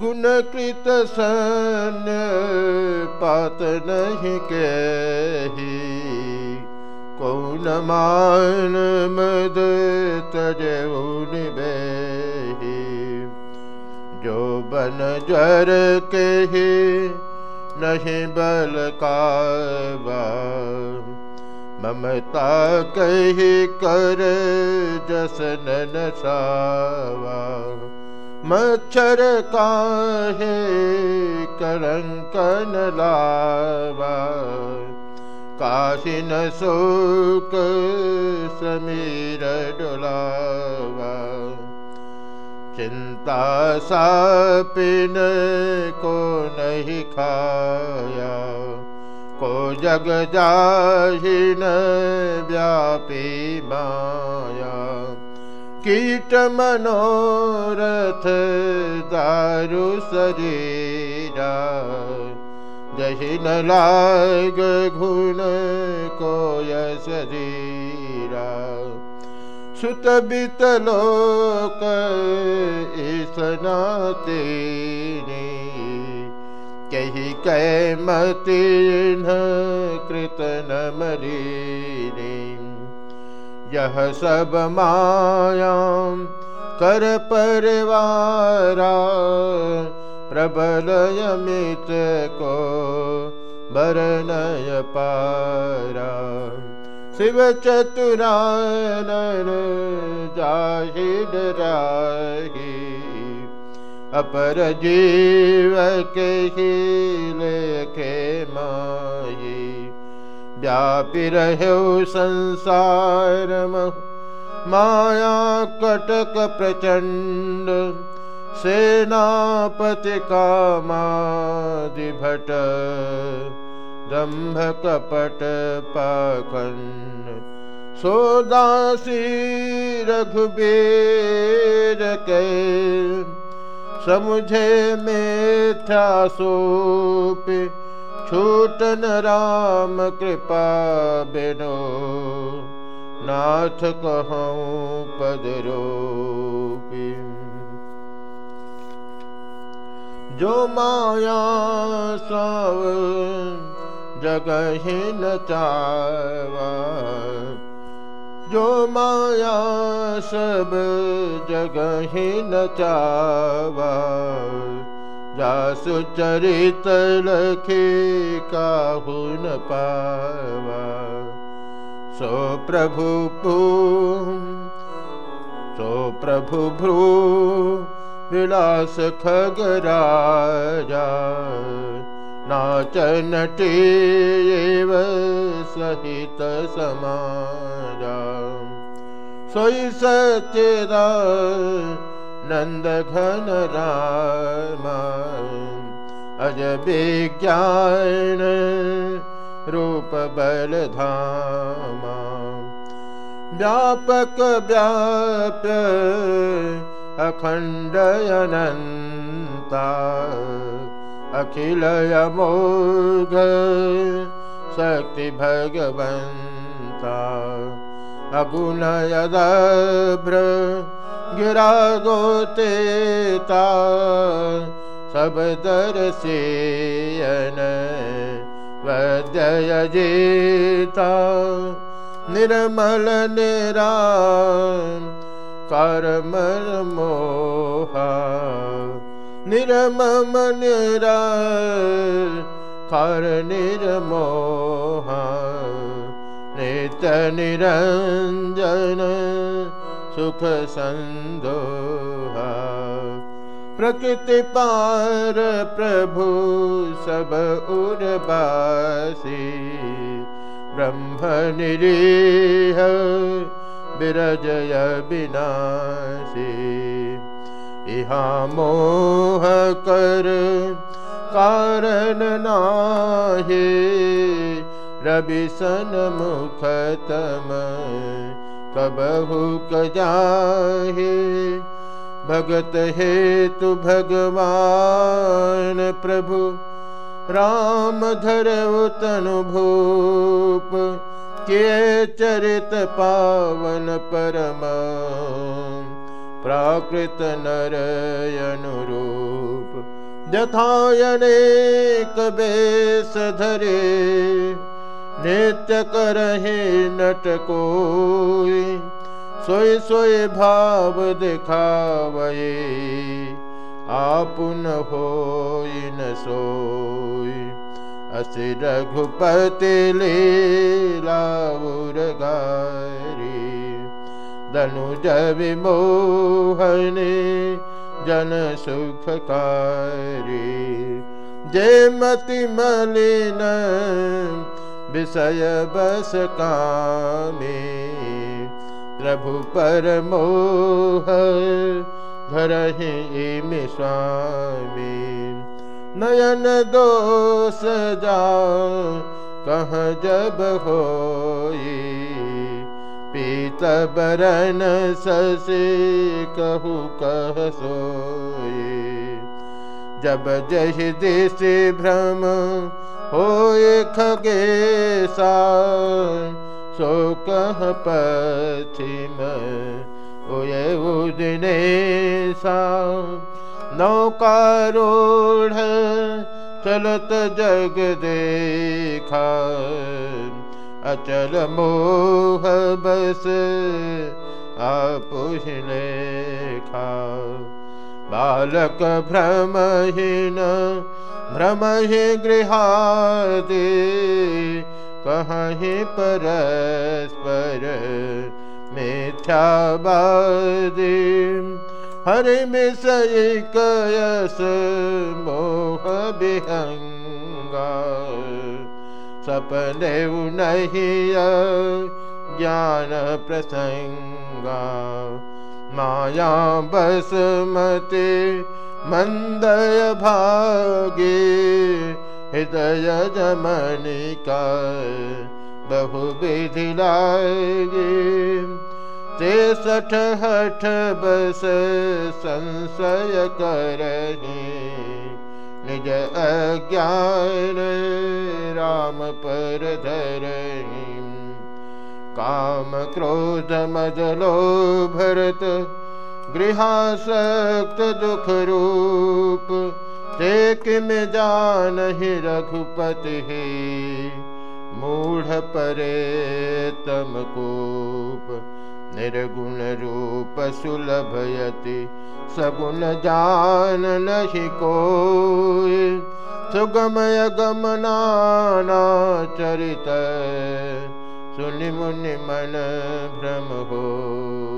गुणकृत सन्य पात नहीं के जो बन जर के नहीं बल का ममता कही कर जसन नसावा मच्छर काहे करंकन लावा काशी न शोक समीर डोलावा चिंता सापिन को नहीं खाया। को जग जाहिन व्यापी माया कीट मनोरथ दारु शरीरा। जही न लाग घुन कोय शरीरा। सुत बितलोक इसनाते कही कै मतीन कृत न मरी यह सब मायाम कर परिवारा प्रबल यमित को बरनय पारा। शिव चतुरानन जाहिद राही, अपर जीव के ही लेखे माही। व्यापी रहो संसार माया कटक प्रचंड सेनापति कामादि भट दम्भ कपट पाखंड सोदासी रघुबीर के, समुझे मेथा सोपे छूटन राम कृपा बिनो नाथ कहूँ पदरो जो माया साव जगह न जो माया सब जगह न चावा जासु चरित लखे काहु न पावा। सो प्रभु सो प्रभु भ्रू विलास खगराजा नाचन टेव सहित समाजा। सोई सचेदा नन्दघन अज विज्ञान रूपबलधामा व्यापक व्याप्य अखण्डयनन्ता अखिलयमोघ शक्ति भगवन्ता अगुणयदभ्र गिरा गोतेता सब दर्शयन वदय जेता। निर्मल निरा करमल मोहा। निरमम निरा कर निर्मोहा। नित निरंजन सुख संदोहा प्रकृति पार प्रभु सब उर्वासी। ब्रह्म निरीह, विरजय विनाशी। इहा मोह कर कारण नाहे, रवि सन मुखतम। कबहु कजाहे। भगत हेतु भगवान प्रभु। राम धर तनु भूप। के चरित पावन परम। प्राकृत नर अनुरूप जथायनेक बेस धरे। नित्य करहे नट कोई, सोई सोई भाव दिखावे, आपुन हो न सोई। अस रघुपति लीलाउर गारी, धनुज विमोहने जन सुखकारी जय मति मलिन विषय बस कामे। प्रभु पर मोह धरहि स्वामी। नयन दोष जा कह जब होई? पीत बरन ससे कहु कह सोए जब जहि दिश भ्रम होए खगेसा सो कह उदने सा नौकारूढ़ चलत जग देखा, अचल मोह बस आपुषने खा बालक भ्रमहीन भ्रमहि गृहादि कहीं परस्पर मिथ्यावादी। हरि मिसई कयस मोह विहंगा। सपने नहीं ज्ञान प्रसंगा माया बसमते मंदय भागे, हृदय जमनिका बहु विधि लागे। ते सठ हठ बस संशय करही निज अज्ञान राम पर धर काम क्रोध मजलो भरत गृहासक्त दुख रूप ते किम जान ही रघुपति मूढ़ परे तम कूप, निर्गुण रूप सुलभयति सगुण जान नहि को सुगमय गमनाना चरित सुनि मुनि मन भ्रम हो।